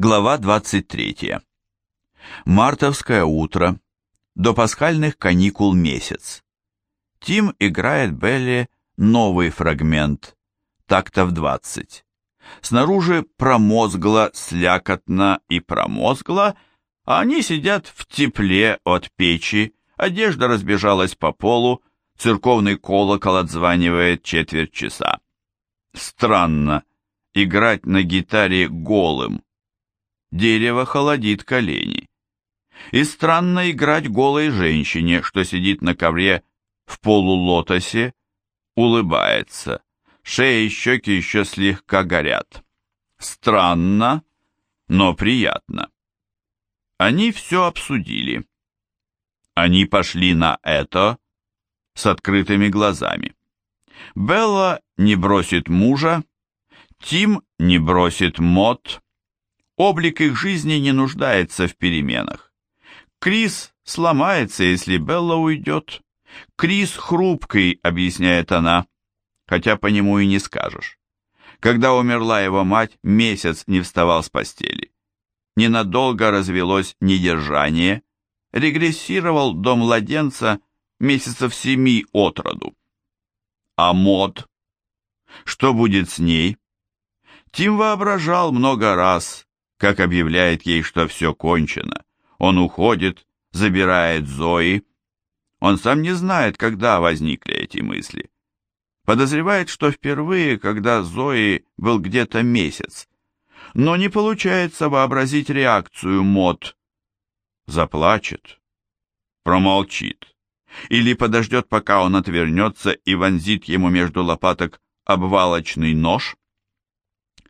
Глава 23. Мартовское утро. До пасхальных каникул месяц. Тим играет Белли новый фрагмент, тактов 20. Снаружи промозгло, слякотно и промозгло, а они сидят в тепле от печи, одежда разбежалась по полу, церковный колокол отзванивает четверть часа. Странно играть на гитаре голым. Дерево холодит колени. И странно играть голой женщине, что сидит на ковре в полулотосе, улыбается. Шея и щеки еще слегка горят. Странно, но приятно. Они все обсудили. Они пошли на это с открытыми глазами. Белла не бросит мужа, Тим не бросит Мот. Облик их жизни не нуждается в переменах. Крис сломается, если Белла уйдет. Крис хрупкий, объясняет она, хотя по нему и не скажешь. Когда умерла его мать, месяц не вставал с постели. Ненадолго развелось недержание, регрессировал до младенца месяцев семи от роду. А Мод? Что будет с ней? Тим воображал много раз, как объявляет ей, что все кончено. Он уходит, забирает Зои. Он сам не знает, когда возникли эти мысли. Подозревает, что впервые, когда Зои был где-то месяц. Но не получается вообразить реакцию Мот. Заплачет, промолчит. Или подождет, пока он отвернется и вонзит ему между лопаток обвалочный нож.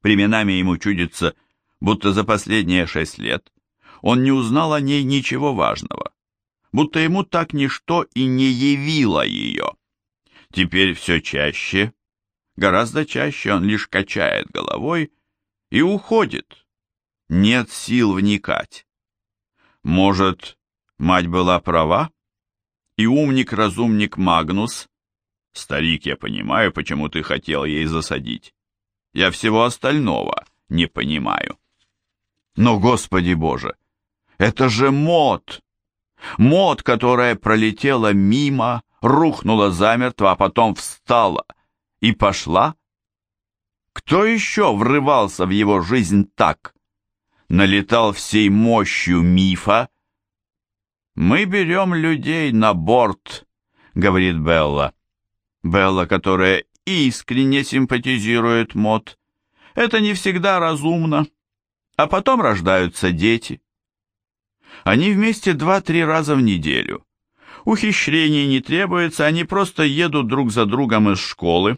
Временами ему чудится, будто за последние шесть лет он не узнал о ней ничего важного, будто ему так ничто и не явило ее. Теперь все чаще, гораздо чаще он лишь качает головой и уходит. Нет сил вникать. Может, мать была права? И умник-разумник Магнус, старик, я понимаю, почему ты хотел ей засадить. Я всего остального не понимаю. Но, Господи Боже, это же мод! Мод, которая пролетела мимо, рухнула замертво, а потом встала и пошла? Кто еще врывался в его жизнь так? Налетал всей мощью мифа? «Мы берем людей на борт», — говорит Белла. Белла, которая искренне симпатизирует Мод. Это не всегда разумно. А потом рождаются дети. Они вместе два-три раза в неделю. Ухищрений не требуется, они просто едут друг за другом из школы.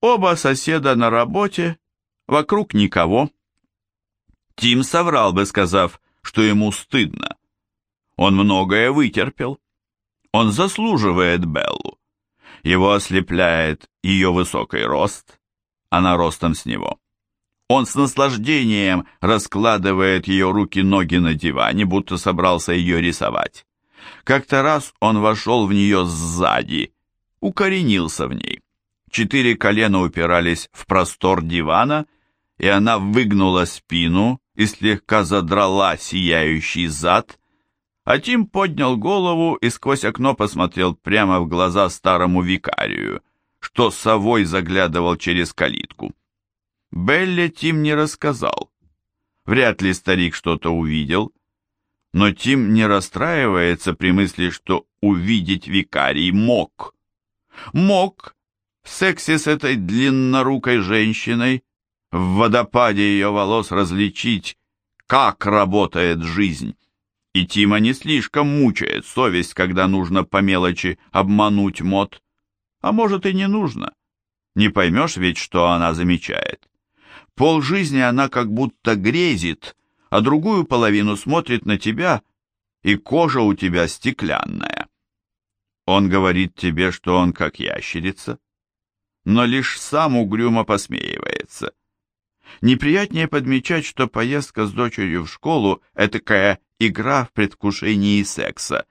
Оба соседа на работе, вокруг никого. Тим соврал бы, сказав, что ему стыдно. Он многое вытерпел. Он заслуживает Беллу. Его ослепляет ее высокий рост, она ростом с него. Он с наслаждением раскладывает ее руки-ноги на диване, будто собрался ее рисовать. Как-то раз он вошел в нее сзади, укоренился в ней. Четыре колена упирались в простор дивана, и она выгнула спину и слегка задрала сияющий зад, а Тим поднял голову и сквозь окно посмотрел прямо в глаза старому викарию, что совой заглядывал через калитку. Белле Тим не рассказал. Вряд ли старик что-то увидел, но Тим не расстраивается при мысли, что увидеть викарий мог. Мог в сексе с этой длиннорукой женщиной, в водопаде ее волос различить, как работает жизнь. И Тима не слишком мучает совесть, когда нужно по мелочи обмануть мод. А может и не нужно. Не поймешь ведь, что она замечает. Пол жизни она как будто грезит, а другую половину смотрит на тебя, и кожа у тебя стеклянная. Он говорит тебе, что он как ящерица, но лишь сам угрюмо посмеивается. Неприятнее подмечать, что поездка с дочерью в школу – этакая игра в предвкушении секса.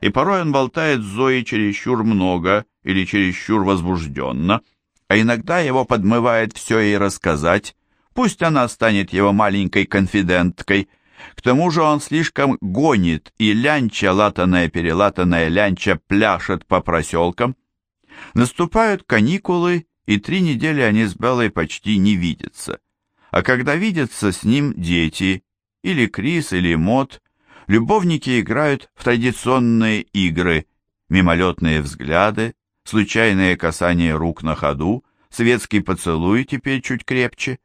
И порой он болтает с Зоей чересчур много или чересчур возбужденно, а иногда его подмывает все ей рассказать, Пусть она станет его маленькой конфиденткой. К тому же он слишком гонит, и лянча, латаная-перелатанная лянча, пляшет по проселкам. Наступают каникулы, и три недели они с Беллой почти не видятся. А когда видятся с ним дети, или Крис, или Мот, любовники играют в традиционные игры, мимолетные взгляды, случайные касания рук на ходу, светский поцелуй теперь чуть крепче.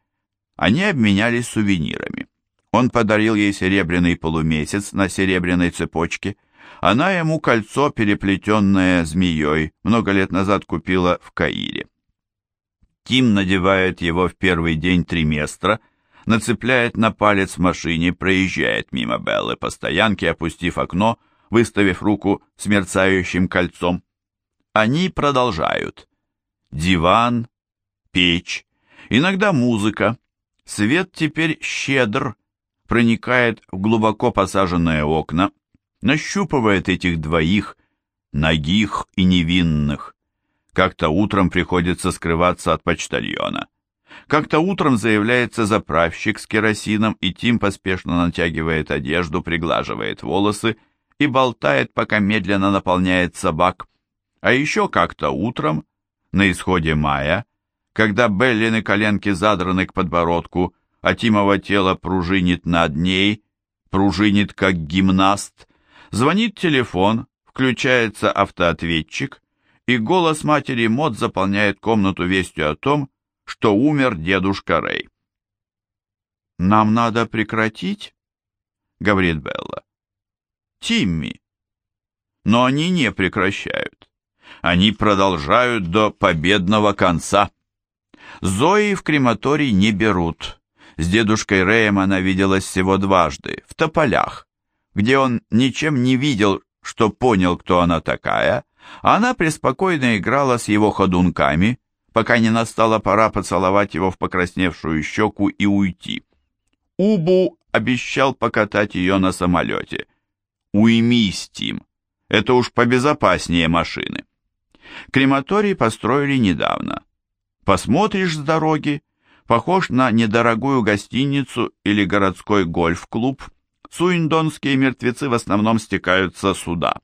Они обменялись сувенирами. Он подарил ей серебряный полумесяц на серебряной цепочке. Она ему кольцо, переплетенное змеей, много лет назад купила в Каире. Тим надевает его в первый день триместра, нацепляет на палец в машине, проезжает мимо Беллы по стоянке, опустив окно, выставив руку с мерцающим кольцом. Они продолжают. Диван, печь, иногда музыка. Свет теперь щедр, проникает в глубоко посаженные окна, нащупывает этих двоих, нагих и невинных. Как-то утром приходится скрываться от почтальона. Как-то утром заявляется заправщик с керосином, и Тим поспешно натягивает одежду, приглаживает волосы и болтает, пока медленно наполняет собак. А еще как-то утром, на исходе мая, когда Беллины коленки задраны к подбородку, а Тимово тело пружинит над ней, пружинит как гимнаст, звонит телефон, включается автоответчик, и голос матери Мод заполняет комнату вестью о том, что умер дедушка Рэй. «Нам надо прекратить?» — говорит Белла. «Тимми». Но они не прекращают. Они продолжают до победного конца. Зои в крематорий не берут. С дедушкой Рэем она виделась всего дважды, в тополях, где он ничем не видел, что понял, кто она такая, а она преспокойно играла с его ходунками, пока не настала пора поцеловать его в покрасневшую щеку и уйти. Убу обещал покатать ее на самолете. Уймись, Тим, это уж побезопаснее машины. Крематорий построили недавно. Посмотришь с дороги, похож на недорогую гостиницу или городской гольф-клуб. Суиндонские мертвецы в основном стекаются сюда.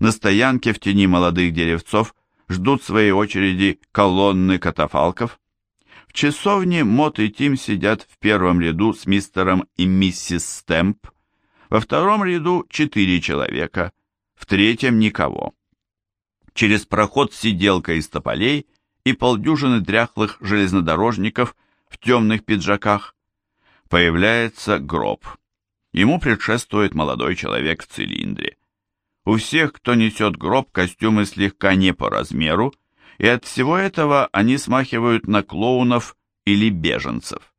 На стоянке в тени молодых деревцов ждут своей очереди колонны катафалков. В часовне Мот и Тим сидят в первом ряду с мистером и миссис Стэмп, во втором ряду четыре человека, в третьем никого. Через проход сиделка из тополей и полдюжины дряхлых железнодорожников в темных пиджаках. Появляется гроб. Ему предшествует молодой человек в цилиндре. У всех, кто несет гроб, костюмы слегка не по размеру, и от всего этого они смахивают на клоунов или беженцев.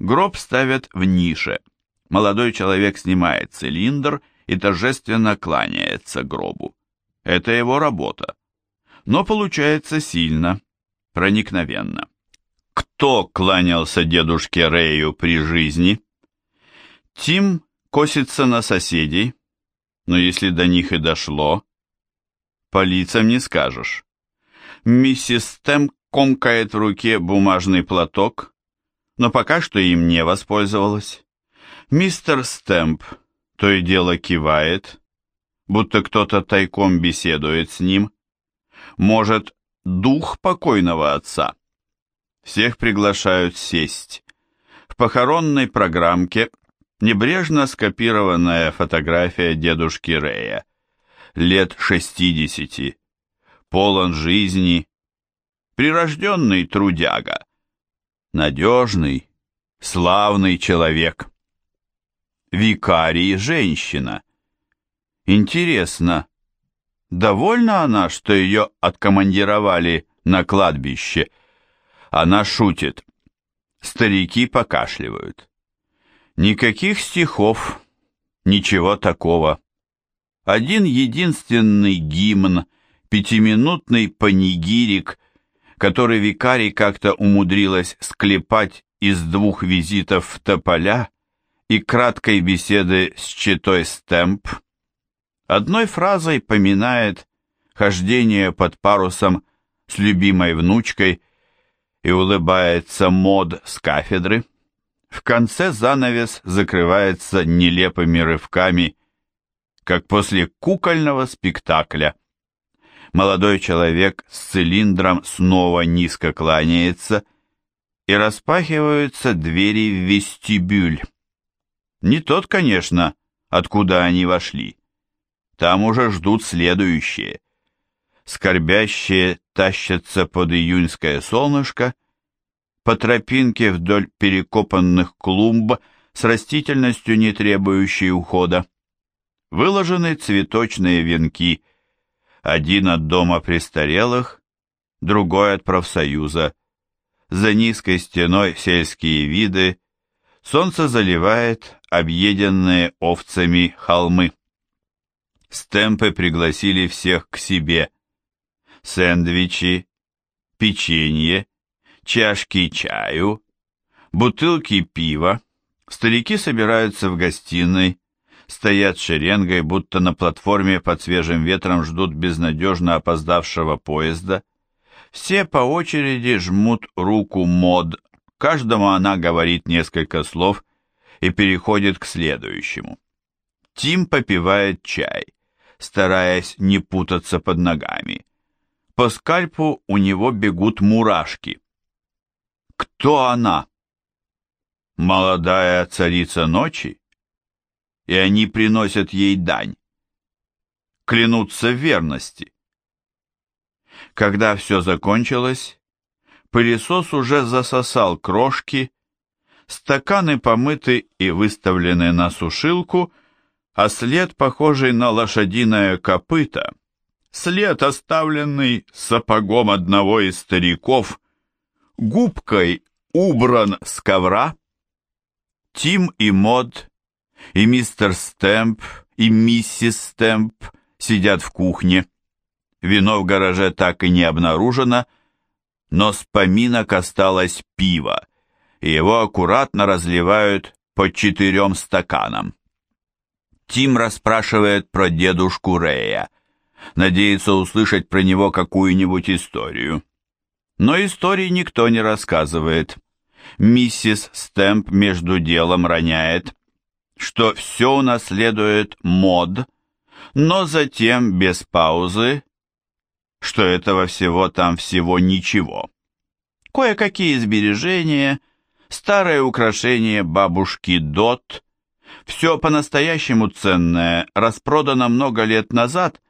Гроб ставят в нише. Молодой человек снимает цилиндр и торжественно кланяется гробу. Это его работа но получается сильно, проникновенно. Кто кланялся дедушке Рэю при жизни? Тим косится на соседей, но если до них и дошло, по лицам не скажешь. Миссис Стэм комкает в руке бумажный платок, но пока что им не воспользовалась. Мистер Стэмп то и дело кивает, будто кто-то тайком беседует с ним, может, дух покойного отца? Всех приглашают сесть. В похоронной программке небрежно скопированная фотография дедушки Рея. Лет шестидесяти. Полон жизни. Прирожденный трудяга. Надежный, славный человек. Викарий – женщина. Интересно, Довольна она, что ее откомандировали на кладбище. Она шутит. Старики покашливают. Никаких стихов, ничего такого. Один единственный гимн, пятиминутный панигирик, который викарий как-то умудрилась склепать из двух визитов в Тополя и краткой беседы с читой Стэмп, одной фразой поминает хождение под парусом с любимой внучкой и улыбается мод с кафедры. В конце занавес закрывается нелепыми рывками, как после кукольного спектакля. Молодой человек с цилиндром снова низко кланяется, и распахиваются двери в вестибюль. Не тот, конечно, откуда они вошли. Там уже ждут следующие. Скорбящие тащатся под июньское солнышко, по тропинке вдоль перекопанных клумб с растительностью, не требующей ухода. Выложены цветочные венки, один от дома престарелых, другой от профсоюза. За низкой стеной сельские виды, солнце заливает объеденные овцами холмы. Стемпы пригласили всех к себе. Сэндвичи, печенье, чашки чаю, бутылки пива. Старики собираются в гостиной, стоят шеренгой, будто на платформе под свежим ветром ждут безнадежно опоздавшего поезда. Все по очереди жмут руку Мод, каждому она говорит несколько слов и переходит к следующему. Тим попивает чай, стараясь не путаться под ногами. По скальпу у него бегут мурашки. Кто она? Молодая царица ночи? И они приносят ей дань. Клянутся верности. Когда все закончилось, пылесос уже засосал крошки, стаканы помыты и выставлены на сушилку, а след, похожий на лошадиное копыто, след, оставленный сапогом одного из стариков, губкой убран с ковра. Тим и Мод, и мистер Стэмп, и миссис Стэмп сидят в кухне. Вино в гараже так и не обнаружено, но с поминок осталось пиво, и его аккуратно разливают по четырем стаканам. Тим расспрашивает про дедушку Рея, надеется услышать про него какую-нибудь историю. Но истории никто не рассказывает. Миссис Стэмп между делом роняет, что все унаследует мод, но затем без паузы, что этого всего там всего ничего. Кое-какие сбережения, старое украшение бабушки Дот, все по-настоящему ценное распродано много лет назад,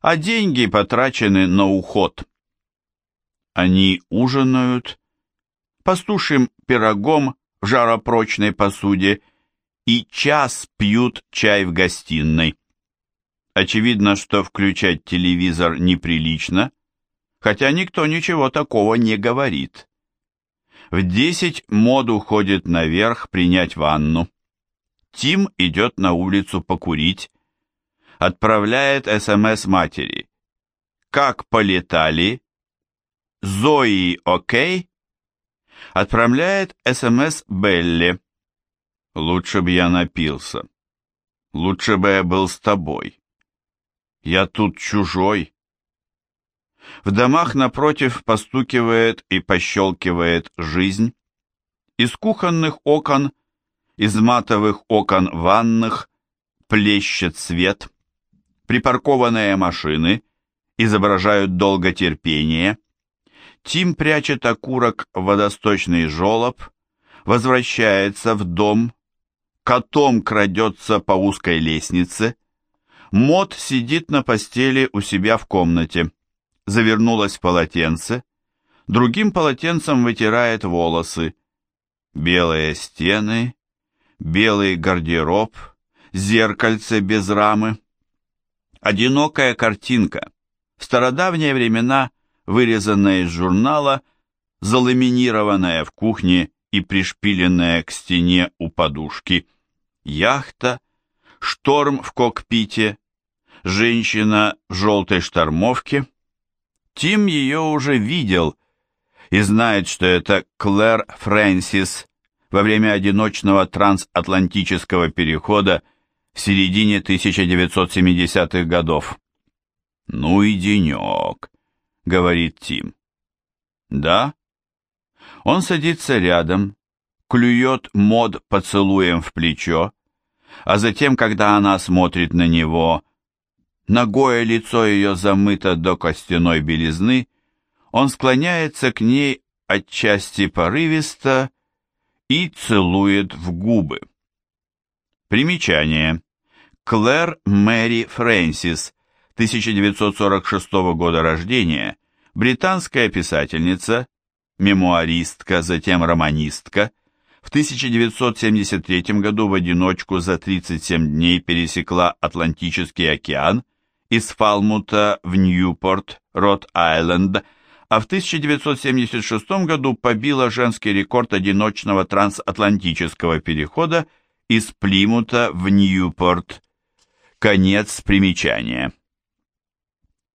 а деньги потрачены на уход. Они ужинают пастушим пирогом в жаропрочной посуде и час пьют чай в гостиной. Очевидно, что включать телевизор неприлично, хотя никто ничего такого не говорит. В десять Мод уходит наверх принять ванну. Тим идет на улицу покурить, отправляет СМС матери. «Как полетали?» Зои окей? Отправляет СМС Белли. Лучше бы я напился. Лучше бы я был с тобой. Я тут чужой. В домах напротив постукивает и пощелкивает жизнь. Из кухонных окон, из матовых окон ванных плещет свет. Припаркованные машины изображают долготерпение. Тим прячет окурок в водосточный желоб, возвращается в дом, котом крадется по узкой лестнице. Мот сидит на постели у себя в комнате, завернулась в полотенце, другим полотенцем вытирает волосы. Белые стены, белый гардероб, зеркальце без рамы. Одинокая картинка. В стародавние времена вырезанная из журнала, заламинированная в кухне и пришпиленная к стене у подушки, яхта, шторм в кокпите, женщина в желтой штормовке. Тим ее уже видел и знает, что это Клэр Фрэнсис во время одиночного трансатлантического перехода в середине 1970-х годов. Ну и денек говорит Тим. Да? Он садится рядом, клюет мод поцелуем в плечо, а затем, когда она смотрит на него, ногое лицо ее замыто до костяной белизны, он склоняется к ней отчасти порывисто и целует в губы. Примечание. Клэр Мэри Фрэнсис, 1946 года рождения, британская писательница, мемуаристка, затем романистка, в 1973 году в одиночку за 37 дней пересекла Атлантический океан из Фалмута в Ньюпорт, Рот-Айленд, а в 1976 году побила женский рекорд одиночного трансатлантического перехода из Плимута в Ньюпорт. Конец примечания.